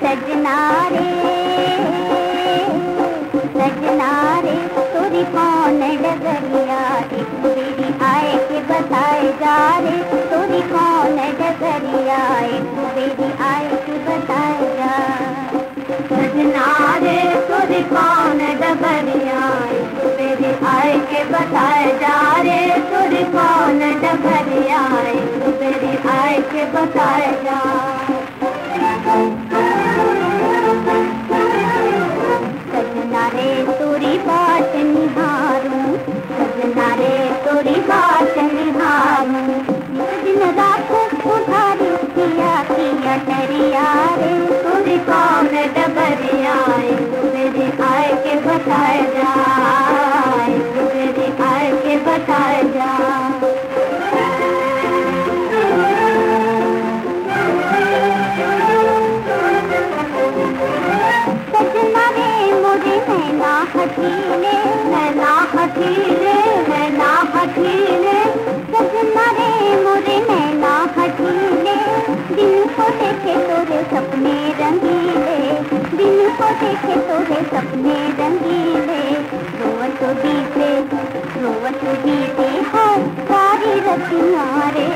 सजनारे सजनारे तुरी कौन डगरी ना हथीले मैं ना हथीले मैं ना हथीले सज मरे मोरे मैं ना हथीले दिन को देखे तोरे सपने रंगीले। दिन को देखे तोरे सपने रंगीले। रोवन तो बीते रोवन तो बीते हो, सारी रतियाँ रे।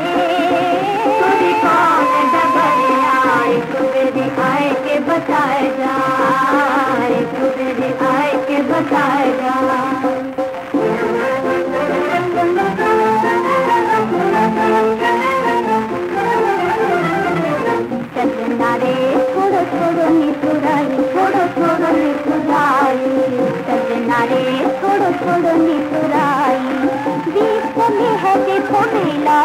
thì là